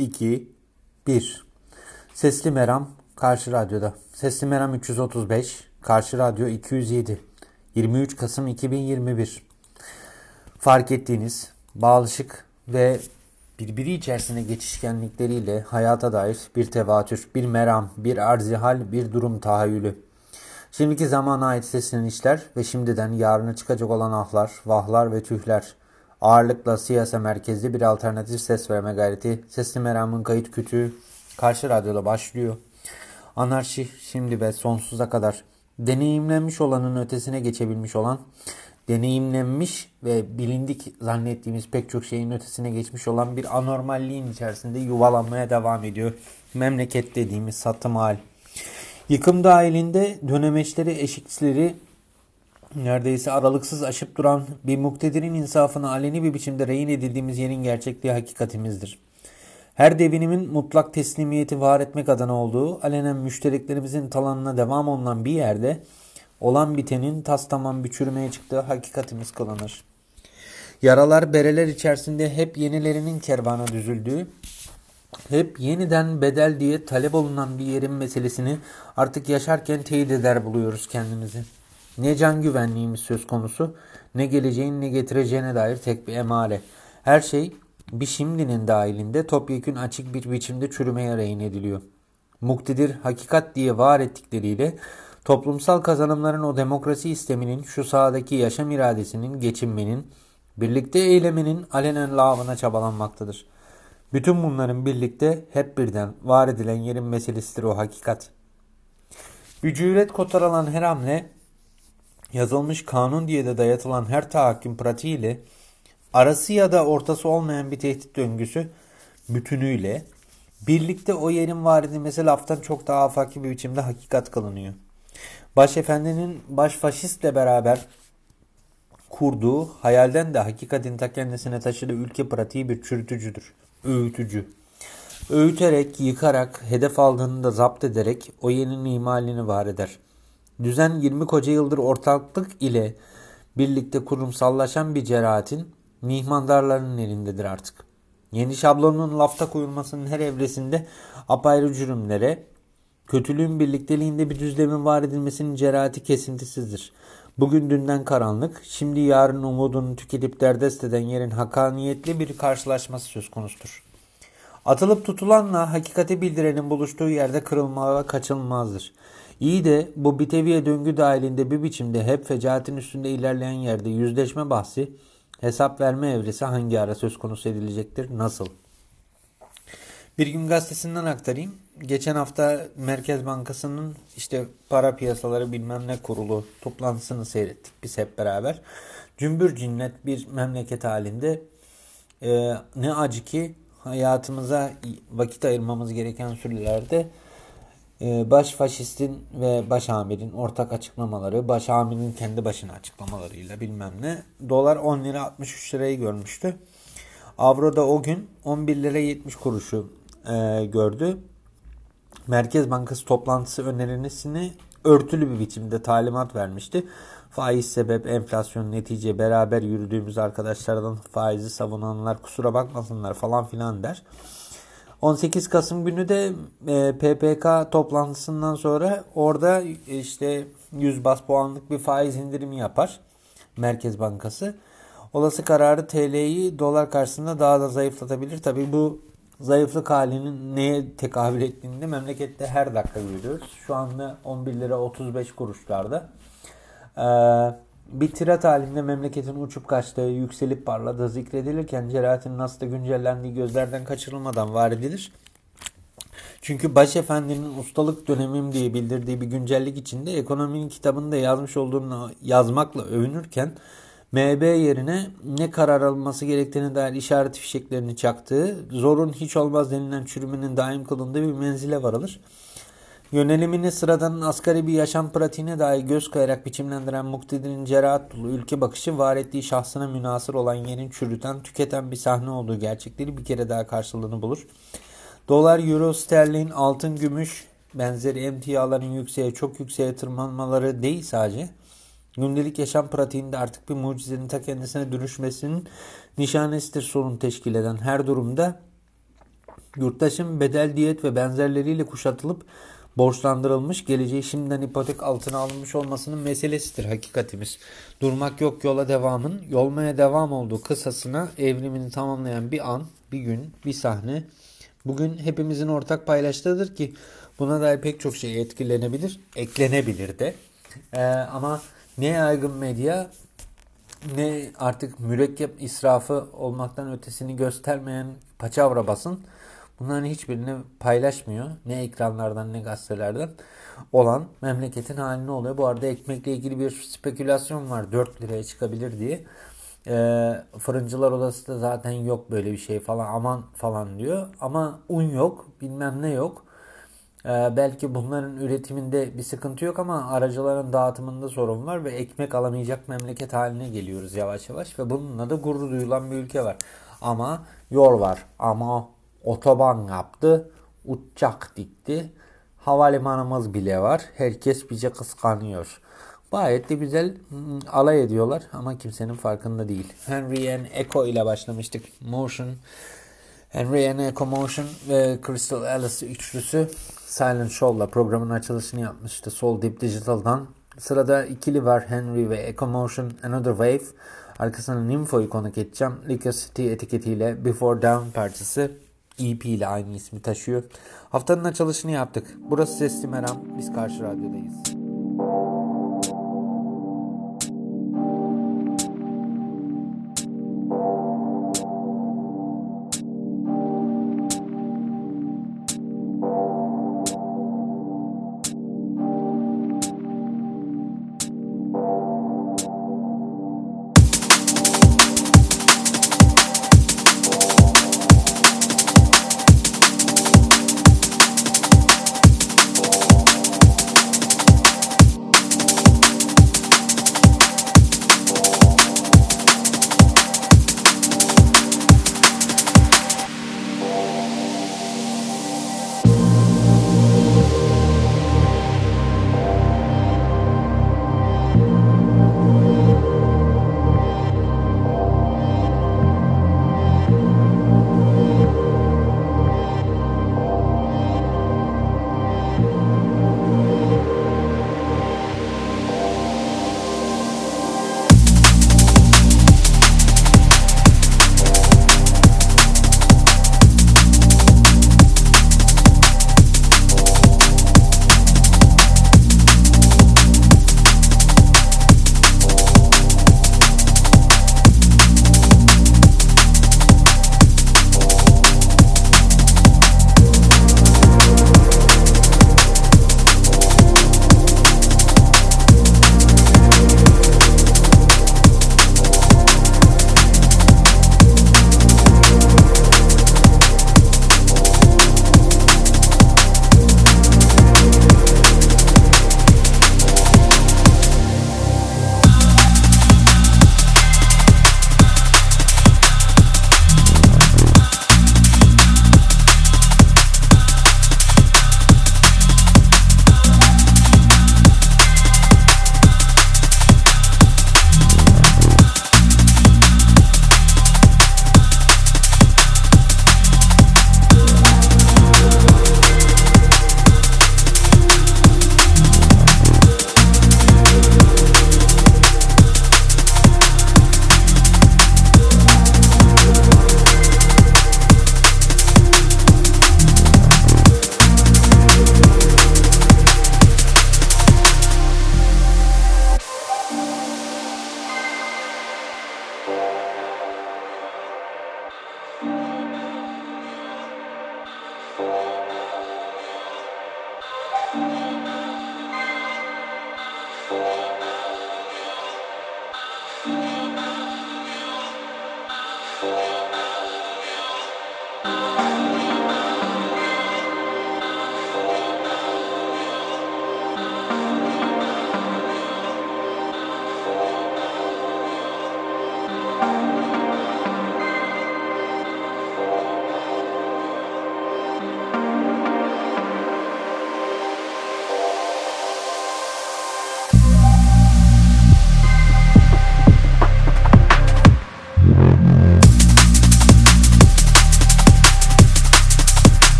2, 1. Sesli Meram Karşı Radyo'da. Sesli Meram 335, Karşı Radyo 207. 23 Kasım 2021. Fark ettiğiniz bağlışık ve birbiri içerisine geçişkenlikleriyle hayata dair bir tevatür, bir meram, bir arzihal, bir durum tahayyülü. Şimdiki zamana ait seslenişler ve şimdiden yarına çıkacak olan ahlar, vahlar ve tühler ağırlıkla siyasa merkezli bir alternatif ses verme gayreti. Sesli Meram'ın kayıt kütüğü karşı radyoda başlıyor. Anarşi şimdi ve sonsuza kadar deneyimlenmiş olanın ötesine geçebilmiş olan, deneyimlenmiş ve bilindik zannettiğimiz pek çok şeyin ötesine geçmiş olan bir anormalliğin içerisinde yuvalanmaya devam ediyor. Memleket dediğimiz satım hal. Yıkım dahilinde dönemeçleri, eşikçileri neredeyse aralıksız aşıp duran bir muktedirin insafına aleni bir biçimde rehin edildiğimiz yerin gerçekliği hakikatimizdir. Her devinimin mutlak teslimiyeti var etmek adına olduğu, alenen müştereklerimizin talanına devam olunan bir yerde olan bitenin tas tamam bir çürümeye çıktığı hakikatimiz kılınır. Yaralar bereler içerisinde hep yenilerinin kervana düzüldüğü, hep yeniden bedel diye talep olunan bir yerin meselesini artık yaşarken teyit eder buluyoruz kendimizi. Ne can güvenliğimiz söz konusu, ne geleceğin ne getireceğine dair tek bir emare. Her şey bir şimdinin dahilinde topyekün açık bir biçimde çürümeye rehin ediliyor. Muktedir hakikat diye var ettikleriyle toplumsal kazanımların o demokrasi isteminin, şu sahadaki yaşam iradesinin, geçinmenin, birlikte eylemenin alenen lavına çabalanmaktadır. Bütün bunların birlikte hep birden var edilen yerin meselesidir o hakikat. Ücret kotaralan her hamle, yazılmış kanun diye de dayatılan her tahakküm pratiğiyle arası ya da ortası olmayan bir tehdit döngüsü bütünüyle birlikte o yerin var edilmesi laftan çok daha afaki bir biçimde hakikat kılınıyor. Başefendinin baş faşistle beraber kurduğu, hayalden de hakikatin ta kendisine taşıdığı ülke pratiği bir çürütücüdür, öğütücü. Öğüterek, yıkarak, hedef aldığını da zapt ederek o yerin imalini var eder. Düzen 20 koca yıldır ortaklık ile birlikte kurumsallaşan bir ceraatin mihmandarların elindedir artık. Yeni şablonun lafta koyulmasının her evresinde apayrı cürümlere, kötülüğün birlikteliğinde bir düzlemin var edilmesinin ceraati kesintisizdir. Bugün dünden karanlık, şimdi yarın umudunu tüketip derdest eden yerin hakaniyetli bir karşılaşması söz konusudur. Atılıp tutulanla hakikati bildirenin buluştuğu yerde kırılmaya kaçınılmazdır. İyi de bu biteviye döngü dahilinde bir biçimde hep fecaatin üstünde ilerleyen yerde yüzleşme bahsi, hesap verme evresi hangi ara söz konusu edilecektir, nasıl? Bir gün gazetesinden aktarayım. Geçen hafta Merkez Bankası'nın işte para piyasaları bilmem ne kurulu toplantısını seyrettik biz hep beraber. Cümbür cinnet bir memleket halinde e, ne acı ki hayatımıza vakit ayırmamız gereken sürelerde baş faşistin ve baş amirin ortak açıklamaları, baş amirin kendi başına açıklamalarıyla bilmem ne. Dolar 10 lira 63 lirayı görmüştü. Avro da o gün 11 lira 70 kuruşu e, gördü. Merkez Bankası toplantısı önerisini örtülü bir biçimde talimat vermişti. Faiz sebep enflasyon netice beraber yürüdüğümüz arkadaşlardan faizi savunanlar kusura bakmasınlar falan filan der. 18 Kasım günü de e, PPK toplantısından sonra orada işte 100 bas puanlık bir faiz indirimi yapar Merkez Bankası. Olası kararı TL'yi dolar karşısında daha da zayıflatabilir. Tabi bu zayıflık halinin neye tekabül ettiğini de memlekette her dakika görüyoruz. Şu anda 11 lira 35 kuruşlarda. Ee, bir tirat halinde memleketin uçup kaçtığı, yükselip parladığı zikredilirken cerahatin nasıl da güncellendiği gözlerden kaçırılmadan var edilir. Çünkü Başefendi'nin ustalık dönemim diye bildirdiği bir güncellik içinde ekonominin kitabında yazmış olduğunu yazmakla övünürken MB yerine ne karar alınması gerektiğine dair işaret fişeklerini çaktığı, zorun hiç olmaz denilen çürümenin daim kılındığı bir menzile varılır. Yönelimini sıradan asgari bir yaşam pratiğine dair göz kayarak biçimlendiren muktedirin cerahat dolu ülke bakışı var ettiği şahsına münasır olan yerin çürüten, tüketen bir sahne olduğu gerçekleri bir kere daha karşılığını bulur. Dolar, euro, sterlin, altın, gümüş benzeri emtiaların yükseğe çok yükseğe tırmanmaları değil sadece gündelik yaşam pratiğinde artık bir mucizenin ta kendisine dönüşmesinin nişanesidir sorun teşkil eden her durumda yurttaşın bedel diyet ve benzerleriyle kuşatılıp borçlandırılmış, geleceği şimdiden ipotek altına alınmış olmasının meselesidir hakikatimiz. Durmak yok yola devamın, yolmaya devam olduğu kısasına evrimini tamamlayan bir an, bir gün, bir sahne bugün hepimizin ortak paylaştığıdır ki buna dair pek çok şey etkilenebilir, eklenebilir de. Ee, ama ne yaygın medya ne artık mürekkep israfı olmaktan ötesini göstermeyen paçavra basın Bunların hiçbirini paylaşmıyor. Ne ekranlardan ne gazetelerden olan memleketin haline oluyor. Bu arada ekmekle ilgili bir spekülasyon var. 4 liraya çıkabilir diye. E, fırıncılar odası da zaten yok böyle bir şey falan aman falan diyor. Ama un yok bilmem ne yok. E, belki bunların üretiminde bir sıkıntı yok ama aracıların dağıtımında sorun var ve ekmek alamayacak memleket haline geliyoruz yavaş yavaş ve bununla da gurur duyulan bir ülke var. Ama yol var ama otoban yaptı, uçak dikti, havalimanımız bile var. Herkes bize kıskanıyor. Gayet de güzel hmm, alay ediyorlar ama kimsenin farkında değil. Henry and Echo ile başlamıştık. Motion, Henry and Echo Motion ve Crystal Alice üçlüsü Silent Show'la programın açılışını yapmıştı Soul Deep Digital'dan. Sırada ikili var Henry ve Echo Motion Another Wave. Arkasına Nympho'yu konuk edeceğim. Liquor City etiketiyle Before Down parçası EP ile aynı ismi taşıyor. Haftanın açılışını yaptık. Burası Sesli Meram. Biz Karşı Radyo'dayız.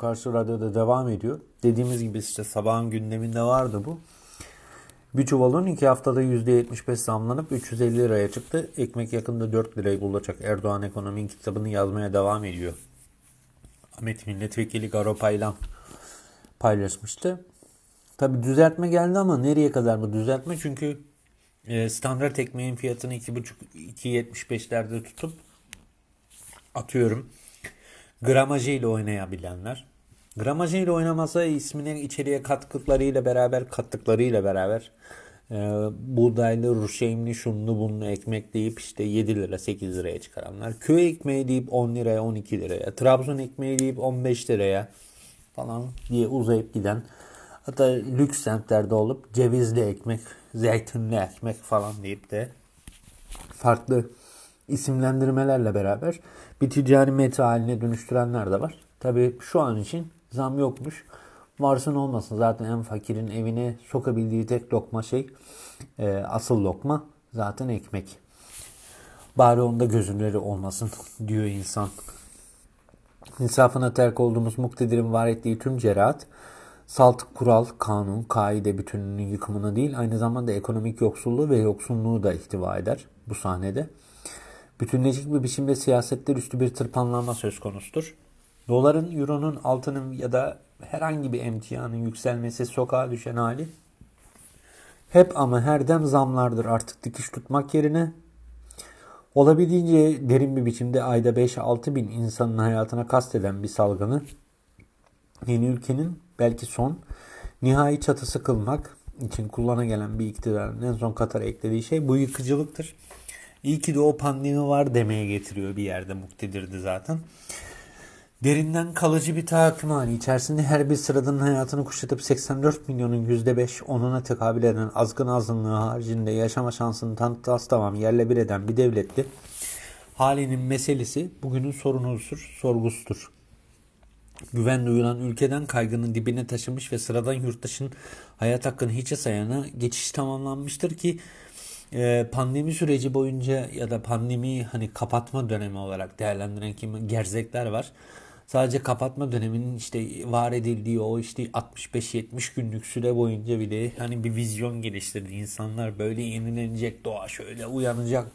Karşı Radyo'da devam ediyor. Dediğimiz gibi işte sabahın gündeminde vardı bu. Bir çuvalın iki haftada %75 zamlanıp 350 liraya çıktı. Ekmek yakında 4 lirayı bulacak. Erdoğan ekonomi kitabını yazmaya devam ediyor. Ahmet Milletvekili Garo paylaşmıştı. Tabi düzeltme geldi ama nereye kadar bu düzeltme? Çünkü e, standart ekmeğin fiyatını 2,5-2,75'lerde tutup atıyorum gramajıyla oynayabilenler. Gramajıyla oynamasa ismine içeriye kattıklarıyla beraber kattıklarıyla beraber e, buğdaylı, ruşeymli, şunlu bunlu ekmek deyip işte 7 lira 8 liraya çıkaranlar. Köy ekmeği deyip 10 liraya 12 liraya. Trabzon ekmeği deyip 15 liraya falan diye uzayıp giden. Hatta lüks semtlerde olup cevizli ekmek, zeytinli ekmek falan deyip de farklı isimlendirmelerle beraber bir ticari meta haline dönüştürenler de var. Tabi şu an için zam yokmuş. Varsın olmasın zaten en fakirin evine sokabildiği tek lokma şey e, asıl lokma zaten ekmek. Bari onda gözünleri olmasın diyor insan. İnsafına terk olduğumuz muktedirin var ettiği tüm cerahat salt kural, kanun, kaide bütününün yıkımını değil aynı zamanda ekonomik yoksulluğu ve yoksunluğu da ihtiva eder bu sahnede bütünleşik bir biçimde siyasetler üstü bir tırpanlanma söz konusudur. Doların, euronun, altının ya da herhangi bir emtianın yükselmesi sokağa düşen hali hep ama her dem zamlardır artık dikiş tutmak yerine olabildiğince derin bir biçimde ayda 5-6 bin insanın hayatına kasteden bir salgını yeni ülkenin belki son nihai çatısı kılmak için kullana gelen bir iktidarın en son Katar'a eklediği şey bu yıkıcılıktır. İyi ki de o pandemi var demeye getiriyor bir yerde muktedirdi zaten. Derinden kalıcı bir tahakküm hali içerisinde her bir sıradanın hayatını kuşatıp 84 milyonun %5 onuna tekabül eden azgın azınlığı haricinde yaşama şansını tanıtas tamam yerle bir eden bir devletti. Halinin meselesi bugünün sorunudur, sorgusudur. Güven duyulan ülkeden kaygının dibine taşımış ve sıradan yurttaşın hayat hakkını hiçe sayana geçiş tamamlanmıştır ki ee, pandemi süreci boyunca ya da pandemi hani kapatma dönemi olarak değerlendiren kim gerzekler var. Sadece kapatma döneminin işte var edildiği o işte 65-70 günlük süre boyunca bile hani bir vizyon geliştirdi. İnsanlar böyle yenilenecek doğa şöyle uyanacak.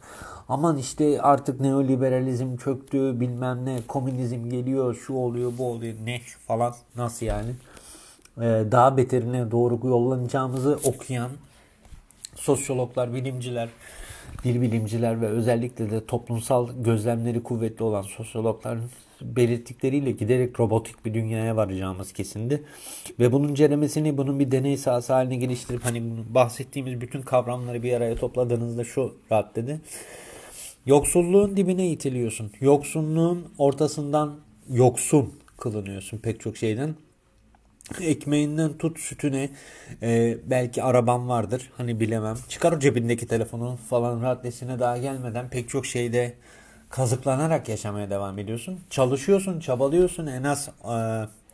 Aman işte artık neoliberalizm çöktü bilmem ne komünizm geliyor şu oluyor bu oluyor ne falan nasıl yani. Ee, daha beterine doğru yollanacağımızı okuyan sosyologlar, bilimciler, dil bilimciler ve özellikle de toplumsal gözlemleri kuvvetli olan sosyologların belirttikleriyle giderek robotik bir dünyaya varacağımız kesindi. Ve bunun ceremesini bunun bir deney sahası haline geliştirip hani bahsettiğimiz bütün kavramları bir araya topladığınızda şu raddede yoksulluğun dibine itiliyorsun. Yoksunluğun ortasından yoksun kılınıyorsun pek çok şeyden. Ekmeğinden tut sütüne e, belki araban vardır hani bilemem. Çıkar o cebindeki telefonu falan raddesine daha gelmeden pek çok şeyde kazıklanarak yaşamaya devam ediyorsun. Çalışıyorsun, çabalıyorsun en az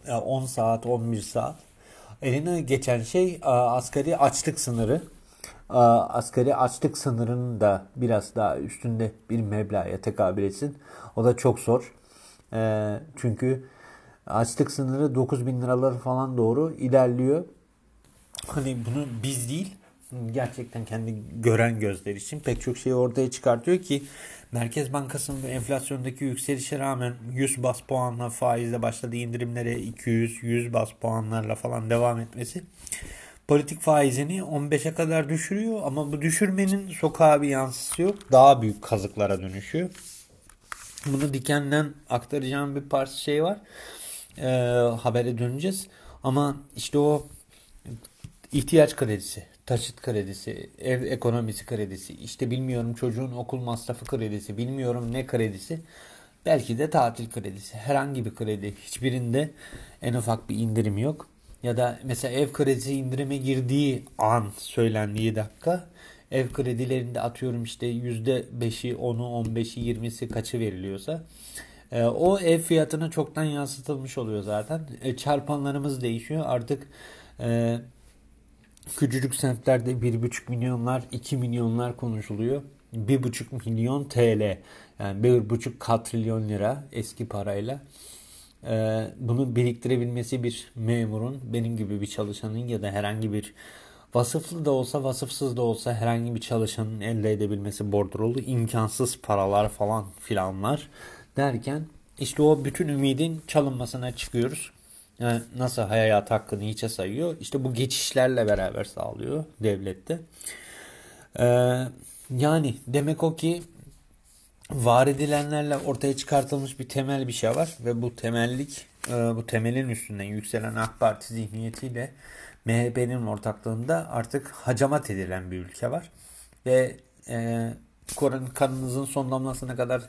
e, 10 saat, 11 saat. Eline geçen şey e, asgari açlık sınırı. E, asgari açlık sınırının da biraz daha üstünde bir meblağa tekabül etsin. O da çok zor. E, çünkü açlık sınırı 9 bin liralar falan doğru ilerliyor. Hani bunu biz değil gerçekten kendi gören gözler için pek çok şeyi ortaya çıkartıyor ki Merkez Bankası'nın enflasyondaki yükselişe rağmen 100 bas puanla faizle başladığı indirimlere 200 100 bas puanlarla falan devam etmesi politik faizini 15'e kadar düşürüyor ama bu düşürmenin sokağa bir yansısı yok. Daha büyük kazıklara dönüşüyor. Bunu dikenden aktaracağım bir parça şey var e, habere döneceğiz. Ama işte o ihtiyaç kredisi, taşıt kredisi, ev ekonomisi kredisi, işte bilmiyorum çocuğun okul masrafı kredisi, bilmiyorum ne kredisi. Belki de tatil kredisi. Herhangi bir kredi. Hiçbirinde en ufak bir indirim yok. Ya da mesela ev kredisi indirime girdiği an söylendiği dakika ev kredilerinde atıyorum işte %5'i, 10'u, 15'i, 20'si kaçı veriliyorsa E, o ev fiyatına çoktan yansıtılmış oluyor zaten. E, çarpanlarımız değişiyor. Artık e, küçücük semtlerde 1,5 milyonlar, 2 milyonlar konuşuluyor. 1,5 milyon TL yani 1,5 katrilyon lira eski parayla. E, bunu biriktirebilmesi bir memurun, benim gibi bir çalışanın ya da herhangi bir vasıflı da olsa vasıfsız da olsa herhangi bir çalışanın elde edebilmesi bordrolu imkansız paralar falan filanlar derken işte o bütün ümidin çalınmasına çıkıyoruz. Yani nasıl hayat hakkını hiçe sayıyor. İşte bu geçişlerle beraber sağlıyor devlette. Ee, yani demek o ki var edilenlerle ortaya çıkartılmış bir temel bir şey var ve bu temellik e, bu temelin üstünden yükselen AK Parti zihniyetiyle MHP'nin ortaklığında artık hacamat edilen bir ülke var ve e, kanınızın son damlasına kadar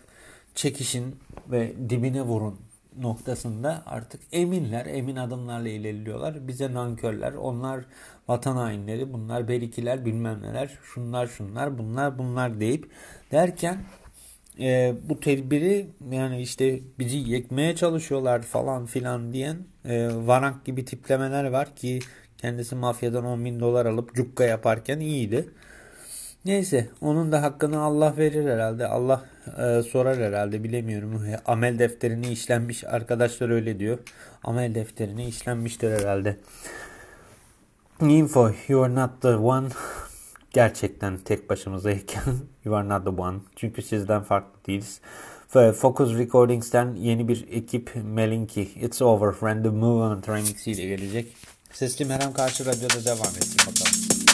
çekişin ve dibine vurun noktasında artık eminler, emin adımlarla ilerliyorlar. Bize nankörler, onlar vatan hainleri, bunlar berikiler, bilmem neler, şunlar şunlar, bunlar bunlar deyip derken e, bu tedbiri yani işte bizi yekmeye çalışıyorlar falan filan diyen e, varank gibi tiplemeler var ki kendisi mafyadan 10 bin dolar alıp cukka yaparken iyiydi. Neyse onun da hakkını Allah verir herhalde. Allah e, sorar herhalde bilemiyorum. Amel defterini işlenmiş arkadaşlar öyle diyor. Amel defterini işlenmiştir herhalde. Info you are not the one. Gerçekten tek başımızdayken you are not the one. Çünkü sizden farklı değiliz. Focus Recordings'ten yeni bir ekip Melinki It's Over Random Movement Remix ile gelecek. Sesli Meram Karşı Radyo'da devam etsin bakalım.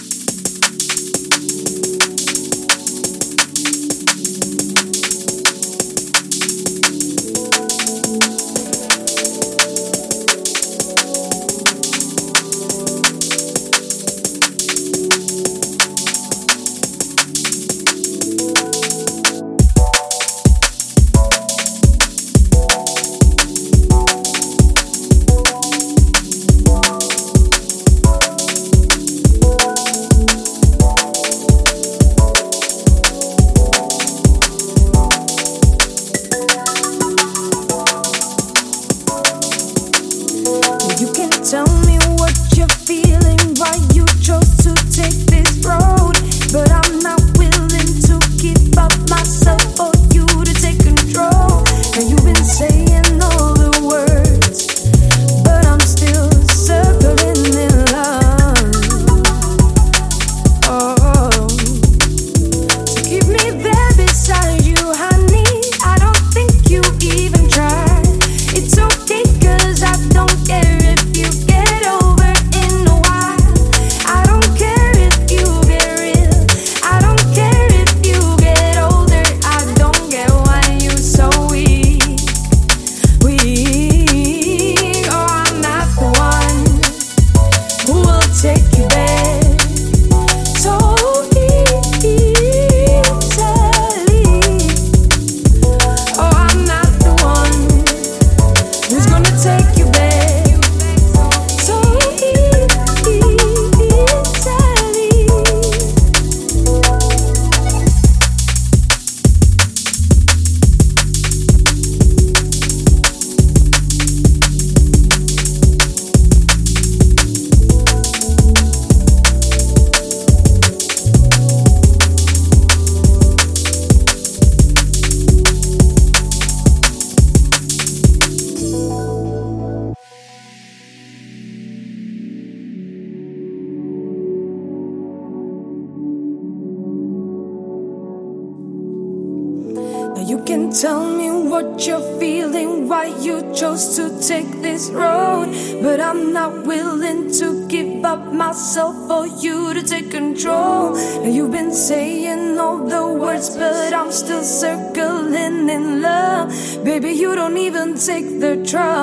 try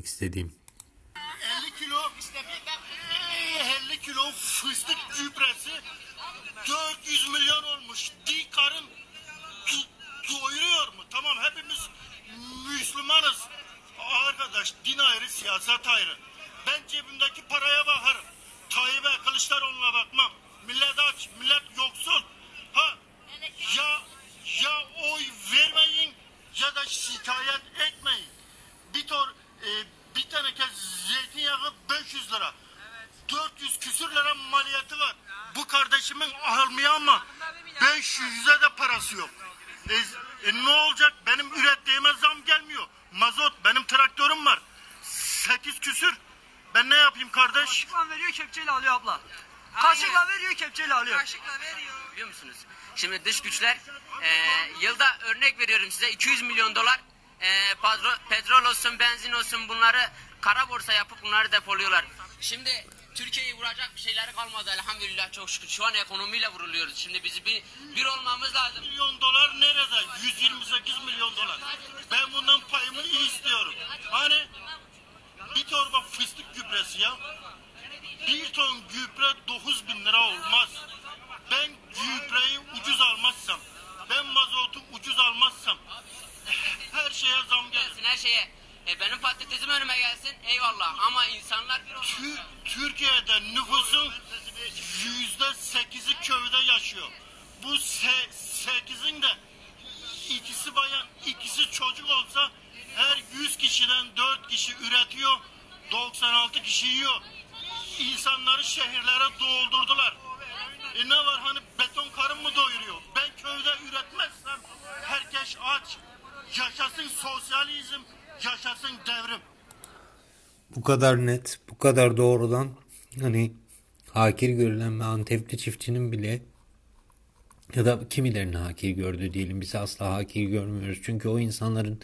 vermek istediğim. 50 kilo 50 kilo fıstık gübresi 400 milyon olmuş. Di karın do- doyuruyor mu? Tamam hepimiz Müslümanız. Arkadaş din ayrı siyaset ayrı. Ben cebimdeki paraya bakarım. Tayyip'e Kılıçdaroğlu'na bakmam. Millet aç, millet yoksul. Ha ya ya oy vermeyin ya da şikayet etmeyin. Bir tor e, bir teneke zeytinyağı 500 lira. 400 küsür lira maliyeti var. Bu kardeşimin almıyor ama 500'e de parası yok. E, e, ne olacak? Benim ürettiğime zam gelmiyor. Mazot, benim traktörüm var. 8 küsür. Ben ne yapayım kardeş? Kaşıkla veriyor kepçeyle alıyor abla. Kaşıkla veriyor kepçeyle alıyor. Kaşıkla veriyor. Biliyor musunuz? Şimdi dış güçler e, yılda örnek veriyorum size 200 milyon dolar e, patro- petrol olsun benzin olsun bunları kara borsa yapıp bunları depoluyorlar. Şimdi Türkiye'yi vuracak bir şeyleri kalmadı elhamdülillah çok şükür. Şu an ekonomiyle vuruluyoruz. Şimdi bizi bir, bir olmamız lazım. milyon dolar nerede? 128 milyon dolar. Ben bundan payımı iyi istiyorum. Hani bir torba fıstık gübresi ya. Bir ton gübre 9 bin lira olmaz. Ben gübreyi ucuz almazsam, ben mazotu ucuz almazsam her şeye zam gelir. Her şeye. E, benim patatesim önüme gelsin eyvallah ama insanlar bir. Tü- Türkiye'de nüfusun yüzde sekizi köyde yaşıyor. Bu se- sekizin de ikisi bayan, ikisi çocuk olsa her 100 kişiden 4 kişi üretiyor, 96 kişi yiyor. İnsanları şehirlere doldurdular. E ne var hani beton karın mı doyuruyor? Ben köyde üretmezsem herkes aç. Yaşasın sosyalizm, yaşasın devrim. Bu kadar net, bu kadar doğrudan hani hakir görülen ve Antepli çiftçinin bile ya da kimilerin hakir gördüğü diyelim biz asla hakir görmüyoruz. Çünkü o insanların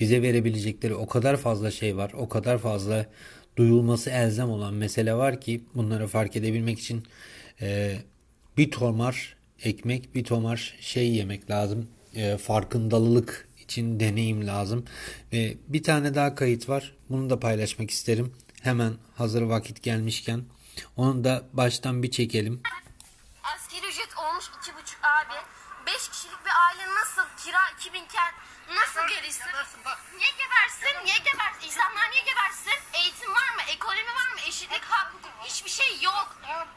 bize verebilecekleri o kadar fazla şey var, o kadar fazla duyulması elzem olan mesele var ki bunları fark edebilmek için e, bir tomar ekmek, bir tomar şey yemek lazım. E, farkındalık için deneyim lazım. Ve bir tane daha kayıt var. Bunu da paylaşmak isterim. Hemen hazır vakit gelmişken. Onu da baştan bir çekelim. Asgari ücret olmuş iki buçuk abi. Beş kişilik bir aile nasıl kira 2000 iken nasıl verirsin? Niye gebersin? Niye gebersin? İnsanlar niye gebersin? Eğitim var mı? Ekonomi var mı? Eşitlik, hak, hukuk hiçbir şey yok.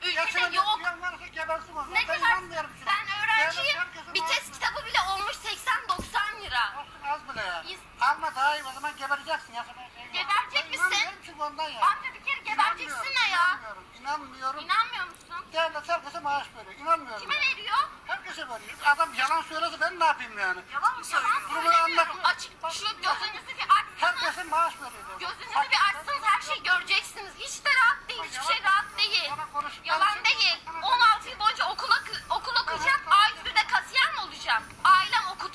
Ülkede yok. Ne gebersin? Ben öğrenciyim. Bir test kitabı bile olmuş 80-90 lira. Az bile ya. Biz- Alma daha iyi o zaman gebereceksin ya. Geberecek misin? İnanmıyorum çünkü ondan ya. Amca bir kere gebereceksin ne ya? İnanmıyorum. İnanmıyorum. İnanmıyor musun? Devlet herkese maaş veriyor. İnanmıyorum. Kime veriyor? Herkese veriyor. Adam yalan söylese ben ne yapayım yani? Yalan mı söylüyor? Bunu anlat. Açık şu gözünüzü bir açsana. Herkese maaş veriyor. devlet. Gözünüzü bir açsanız her şeyi göreceksiniz. Hiç de rahat değil. Hiçbir şey rahat değil. Yalan değil. 16 yıl boyunca okula, okul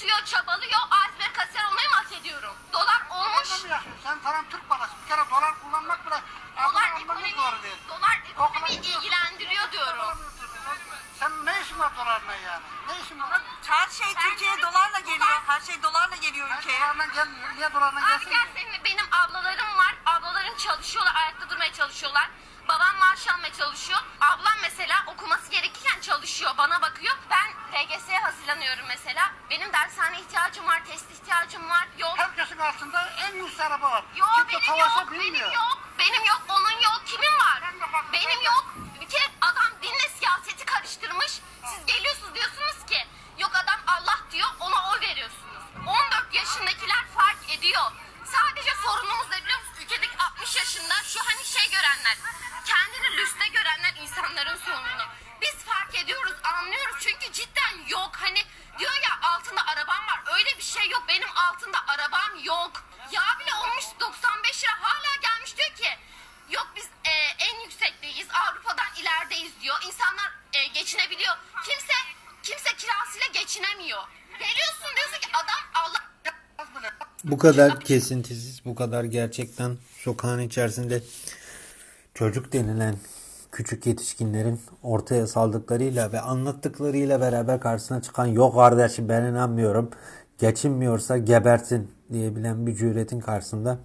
Okutuyor, çabalıyor. A101 kasiyer olmayı mı hak ediyorum? Dolar olmuş. Yaşıyorsun? Sen falan Türk parası. Bir kere dolar kullanmak bile Dolar ekonomi, doğru değil. dolar ekonomiyi ilgilendiriyor diyorum. Sen ne işin var dolarla yani? Ne işin var? Her şey Türkiye'ye dolarla geliyor. Her şey dolarla geliyor Ben ülkeye. dolarla gelmiyor. Niye dolarla Abi gelsin? gel seninle benim ablalarım var. Ablalarım çalışıyorlar, ayakta durmaya çalışıyorlar. Babam maaş almaya çalışıyor. Ablam mesela okuması gerekirken çalışıyor, bana bakıyor. Ben PGS'ye hazırlanıyorum mesela. Benim dershane ihtiyacım var, test ihtiyacım var. Yok. Herkesin altında en lüks araba var. Yok Kimse benim yok, benim bilmiyor. yok, benim yok, onun yok, kimin var? Benim yok. Bir kere adam dinle siyaseti karıştırmış. Siz geliyorsunuz diyorsunuz ki yok adam Allah diyor ona oy veriyorsunuz. 14 yaşındakiler fark ediyor. Sadece sorunumuz ne biliyor musunuz? Ülkedeki 60 yaşında şu hani şey görenler, kendini lüste görenler insanların sorununu. Biz fark ediyoruz, anlıyoruz çünkü cidden yok. Hani diyor ya altında arabam var. Öyle bir şey yok. Benim altında arabam yok. Yağ bile olmuş 95 lira hala gelmiş diyor ki yok biz e, en yüksekteyiz Avrupa'dan ilerideyiz diyor. İnsanlar e, geçinebiliyor. Kimse kirasıyla geçinemiyor. Veriyorsun diyorsun ki adam Allah Bu kadar kesintisiz, bu kadar gerçekten sokağın içerisinde çocuk denilen küçük yetişkinlerin ortaya saldıklarıyla ve anlattıklarıyla beraber karşısına çıkan yok kardeşim ben inanmıyorum. Geçinmiyorsa gebersin diyebilen bir cüretin karşısında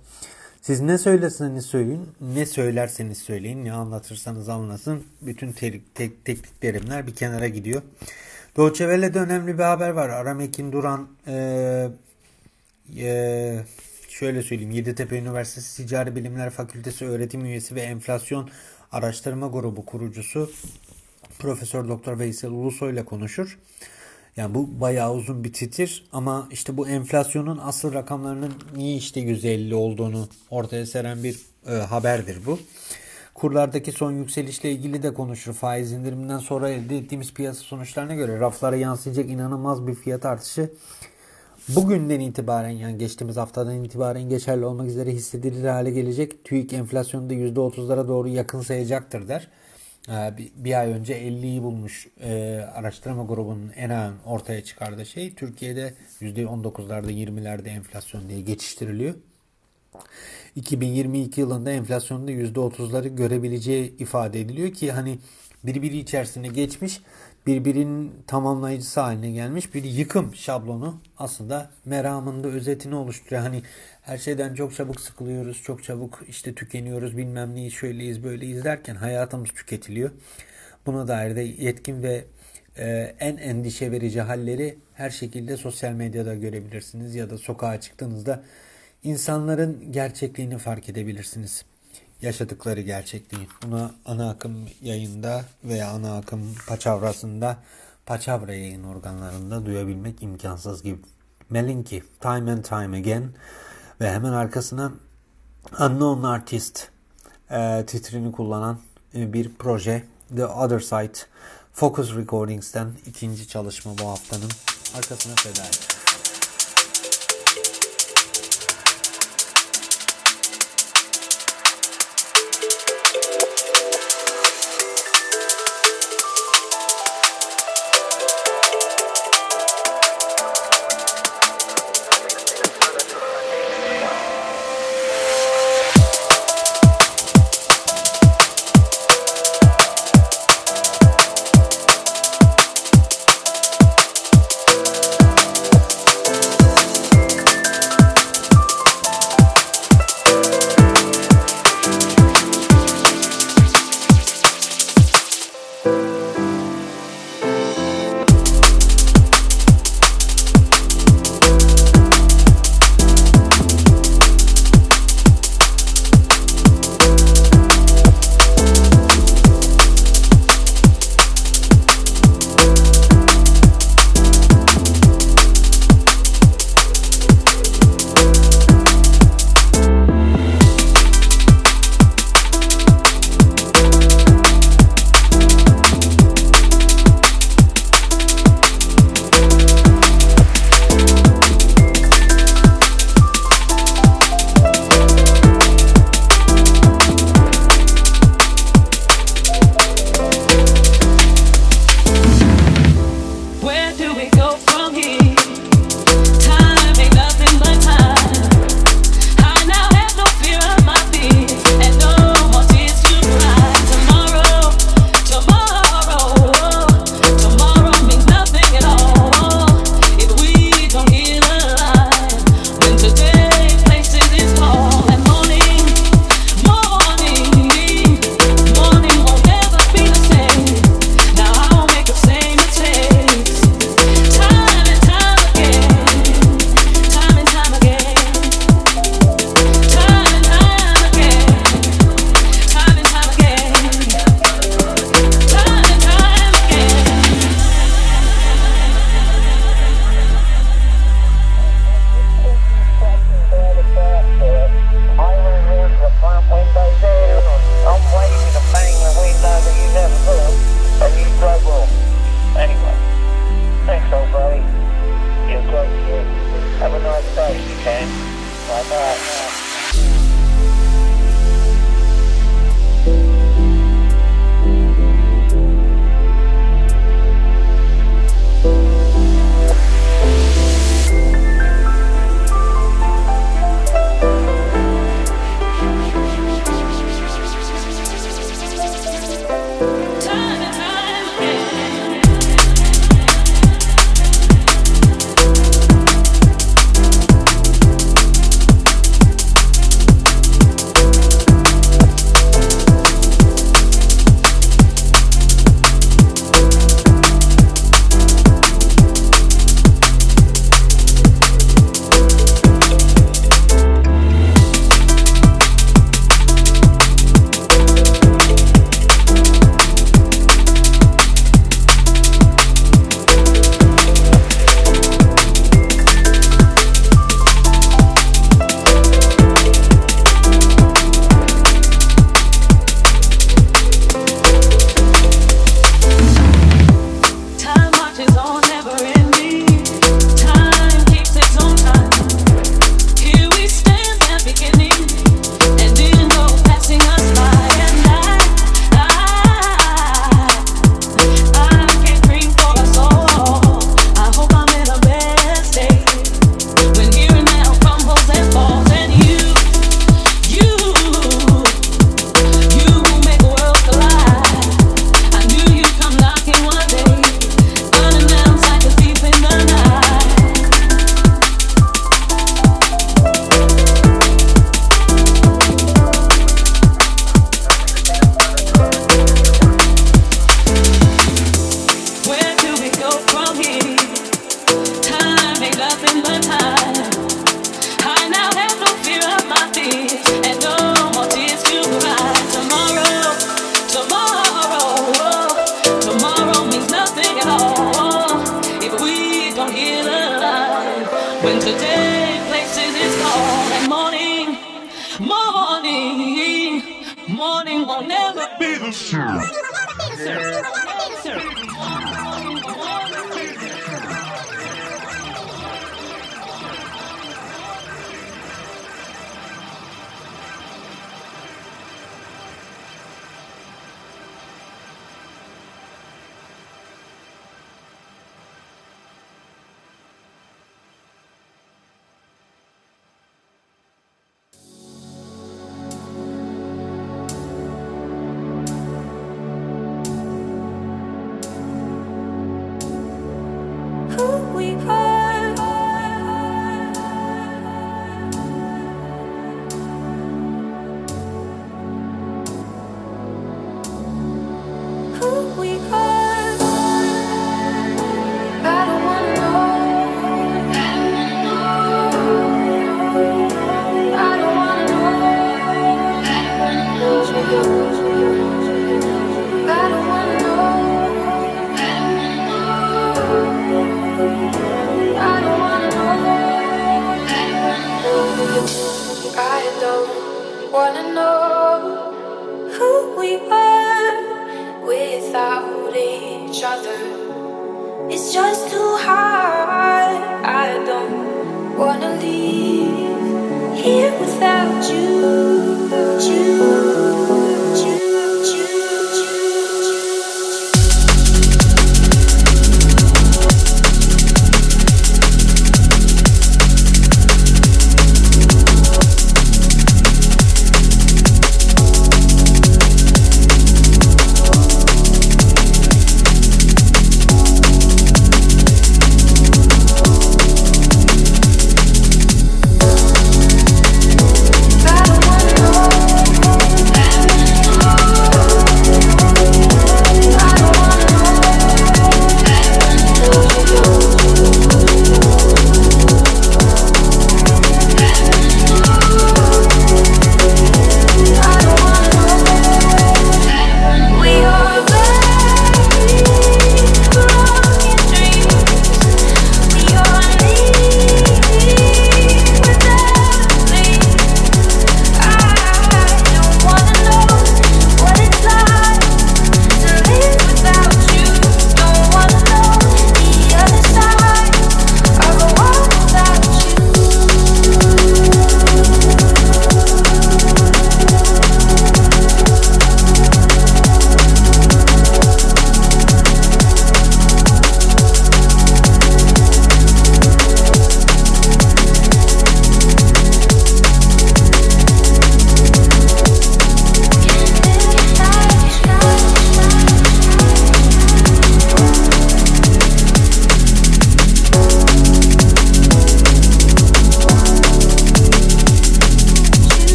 siz ne söyleseniz söyleyin, ne söylerseniz söyleyin, ne anlatırsanız anlasın bütün tek, tek, teknik terimler bir kenara gidiyor. Welle'de önemli bir haber var. Aram Ekin Duran e, e, şöyle söyleyeyim Yeditepe Üniversitesi Ticari Bilimler Fakültesi öğretim üyesi ve enflasyon araştırma grubu kurucusu Profesör Doktor Veysel Ulusoy ile konuşur. Yani bu bayağı uzun bir titir ama işte bu enflasyonun asıl rakamlarının niye işte 150 olduğunu ortaya seren bir e, haberdir bu. Kurlardaki son yükselişle ilgili de konuşur. Faiz indiriminden sonra elde ettiğimiz piyasa sonuçlarına göre raflara yansıyacak inanılmaz bir fiyat artışı bugünden itibaren yani geçtiğimiz haftadan itibaren geçerli olmak üzere hissedilir hale gelecek. TÜİK enflasyonu da %30'lara doğru yakın sayacaktır der. Ee, bir ay önce 50'yi bulmuş e, araştırma grubunun en ortaya çıkardığı şey Türkiye'de %19'larda 20'lerde enflasyon diye geçiştiriliyor. 2022 yılında enflasyonda %30'ları görebileceği ifade ediliyor ki hani birbiri içerisinde geçmiş birbirinin tamamlayıcısı haline gelmiş bir yıkım şablonu aslında meramında özetini oluşturuyor. Hani her şeyden çok çabuk sıkılıyoruz, çok çabuk işte tükeniyoruz, bilmem neyi şöyleyiz böyleyiz derken hayatımız tüketiliyor. Buna dair de yetkin ve e, en endişe verici halleri her şekilde sosyal medyada görebilirsiniz ya da sokağa çıktığınızda insanların gerçekliğini fark edebilirsiniz yaşadıkları gerçekliği. Buna ana akım yayında veya ana akım paçavrasında paçavra yayın organlarında duyabilmek imkansız gibi. Melinki, Time and Time Again ve hemen arkasına Unknown Artist e, titrini kullanan e, bir proje The Other Side Focus Recordings'ten ikinci çalışma bu haftanın arkasına feda ediyor.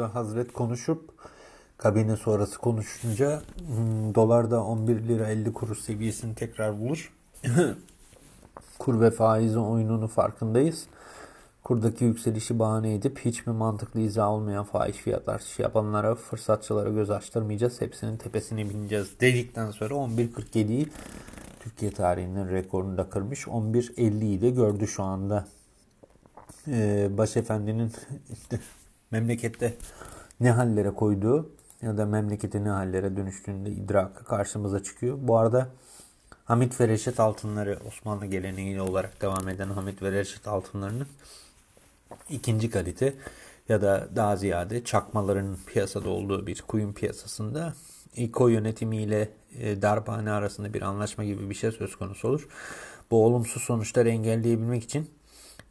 Bu arada Hazret konuşup kabine sonrası konuşunca hmm, dolar da 11 lira 50 kuruş seviyesini tekrar bulur. Kur ve faiz oyununu farkındayız. Kurdaki yükselişi bahane edip hiç mi mantıklı izah olmayan faiz fiyat artışı yapanlara, fırsatçılara göz açtırmayacağız. Hepsinin tepesine bineceğiz dedikten sonra 11.47'yi Türkiye tarihinin rekorunu da kırmış. 11.50'yi de gördü şu anda. Ee, Başefendi'nin memlekette ne hallere koyduğu ya da memleketi ne hallere dönüştüğünde idrakı karşımıza çıkıyor. Bu arada Hamit ve Reşit altınları Osmanlı geleneğiyle olarak devam eden Hamit ve Reşit altınlarının ikinci kalite ya da daha ziyade çakmaların piyasada olduğu bir kuyum piyasasında İKO yönetimiyle e, darphane arasında bir anlaşma gibi bir şey söz konusu olur. Bu olumsuz sonuçları engelleyebilmek için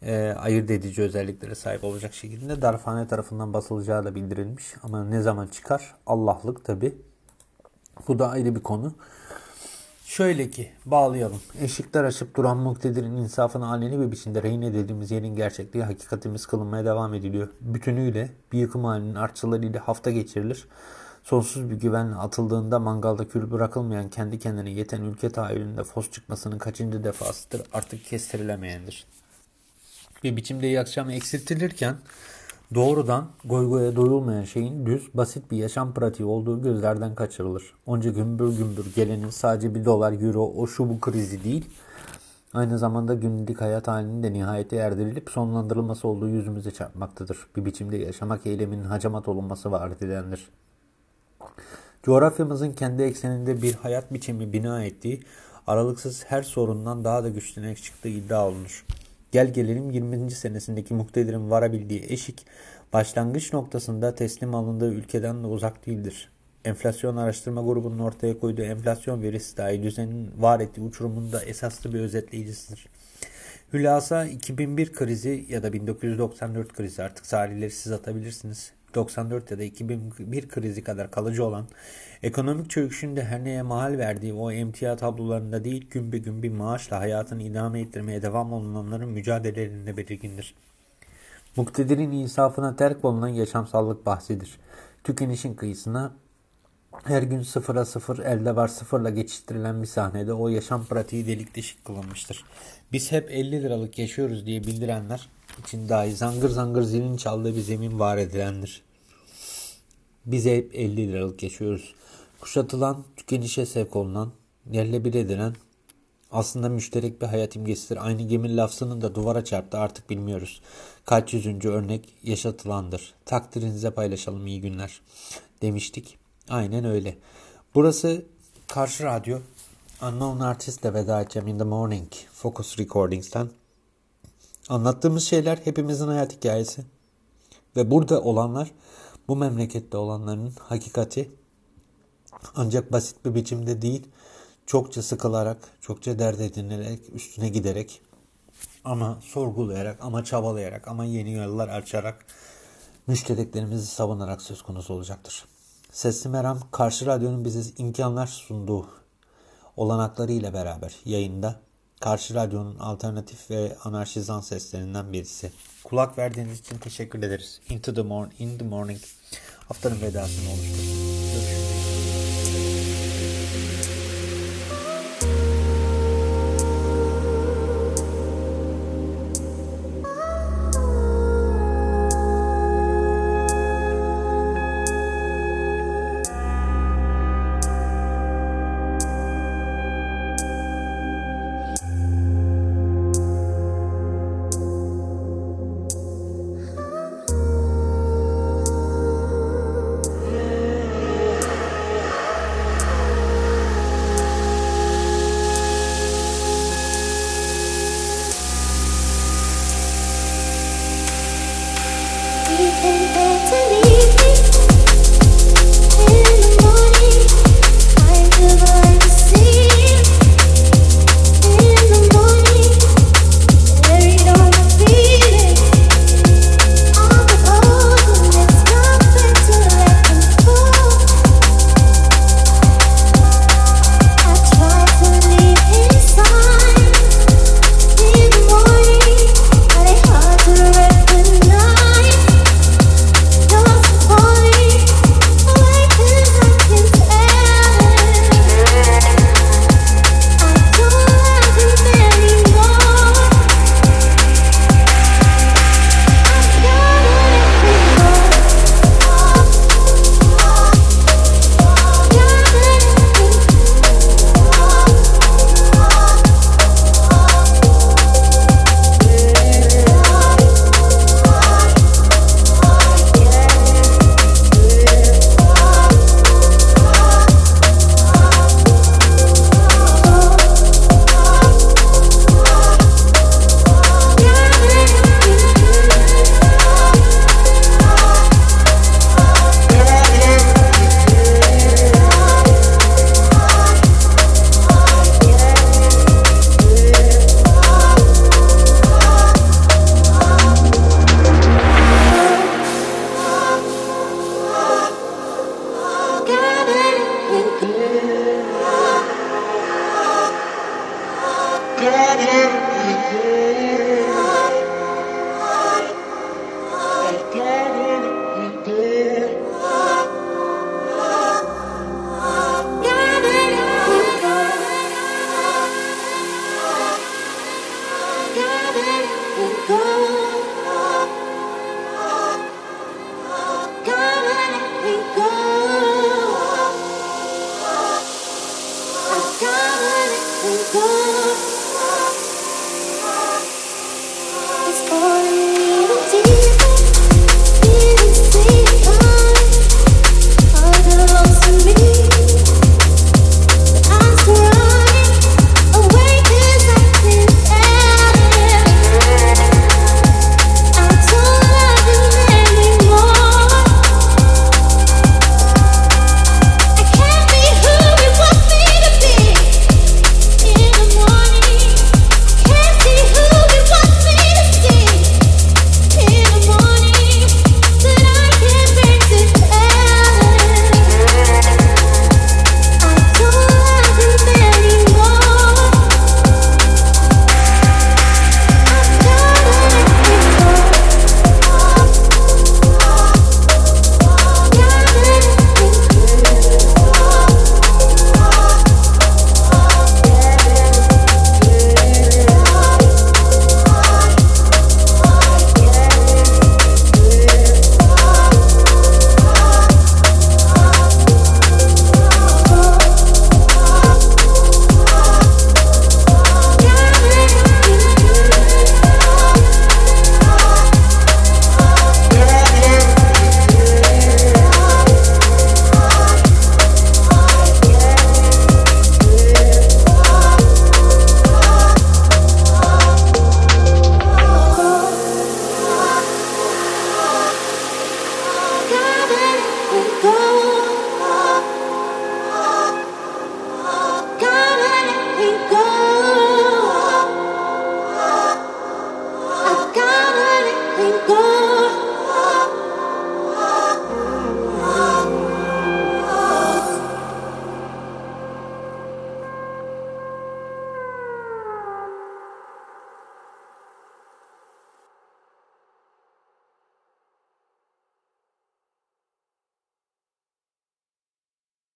e, ayırt edici özelliklere sahip olacak şekilde darphane tarafından basılacağı da bildirilmiş. Ama ne zaman çıkar? Allah'lık tabi. Bu da ayrı bir konu. Şöyle ki bağlayalım. Eşikler aşıp duran muktedirin insafını aleni bir biçimde rehin edildiğimiz yerin gerçekliği hakikatimiz kılınmaya devam ediliyor. Bütünüyle bir yıkım halinin artçılarıyla hafta geçirilir. Sonsuz bir güvenle atıldığında mangalda kül bırakılmayan kendi kendine yeten ülke tahayyülünde fos çıkmasının kaçıncı defasıdır artık kestirilemeyendir. Bir biçimde iyi akşam eksiltilirken doğrudan goygoya doyulmayan şeyin düz, basit bir yaşam pratiği olduğu gözlerden kaçırılır. Onca gümbür gümbür gelenin sadece bir dolar, euro, o şu bu krizi değil, aynı zamanda günlük hayat halinin de nihayete erdirilip sonlandırılması olduğu yüzümüze çarpmaktadır. Bir biçimde yaşamak eyleminin hacamat olunması var edilendir. Coğrafyamızın kendi ekseninde bir hayat biçimi bina ettiği, aralıksız her sorundan daha da güçlenerek çıktığı iddia olunur. Gel gelelim 20. senesindeki muktedirin varabildiği eşik, başlangıç noktasında teslim alındığı ülkeden de uzak değildir. Enflasyon araştırma grubunun ortaya koyduğu enflasyon verisi dahi düzenin var ettiği uçurumun da esaslı bir özetleyicisidir. Hülasa 2001 krizi ya da 1994 krizi artık tarihleri siz atabilirsiniz. 94 ya da 2001 krizi kadar kalıcı olan ekonomik çöküşün de her neye mahal verdiği o emtia tablolarında değil gün be gün bir maaşla hayatını idame ettirmeye devam olunanların mücadelelerinde belirgindir. Muktedirin insafına terk olunan yaşamsallık bahsidir. Tükenişin kıyısına her gün sıfıra sıfır elde var sıfırla geçiştirilen bir sahnede o yaşam pratiği delik deşik kılınmıştır. Biz hep 50 liralık yaşıyoruz diye bildirenler için dahi zangır zangır zilin çaldığı bir zemin var edilendir. Biz hep 50 liralık yaşıyoruz. Kuşatılan, tükenişe sevk olunan, yerle bir edilen aslında müşterek bir hayat imgesidir. Aynı gemi lafzının da duvara çarptı artık bilmiyoruz. Kaç yüzüncü örnek yaşatılandır. Takdirinize paylaşalım iyi günler demiştik. Aynen öyle. Burası Karşı Radyo. Unknown Artist ile veda edeceğim in the morning. Focus Recordings'ten. Anlattığımız şeyler hepimizin hayat hikayesi. Ve burada olanlar bu memlekette olanların hakikati ancak basit bir biçimde değil, çokça sıkılarak, çokça dert edinilerek, üstüne giderek ama sorgulayarak, ama çabalayarak, ama yeni yollar açarak müştereklerimizi savunarak söz konusu olacaktır. Sesli Meram, Karşı Radyo'nun bize imkanlar sunduğu olanaklarıyla beraber yayında Karşı Radyo'nun alternatif ve anarşizan seslerinden birisi. Kulak verdiğiniz için teşekkür ederiz. Into the morning, in the morning haftanın vedasını oluşturdu. Görüşürüz.